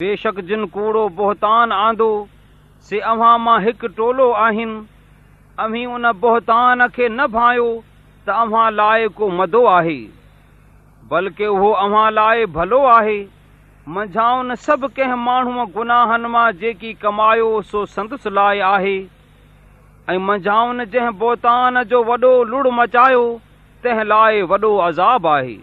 बेशक जिन कूड़ो बोहतान आंदो से अव्हां मां हिकु टोलो आहिनि अव्ही उन बोहतान खे न भायो त अव्हां लाइ को मदो आहे बल्कि उहो अव्हां लाइ भलो आहे उन सभु कंहिं माण्हूअ गुनाहनि मां जेकी कमायो सो संदसि लाइ आहे ऐं उन जंहिं बोहतान जो वॾो लुड़ मचायो तंहिं लाइ वॾो अज़ाब आहे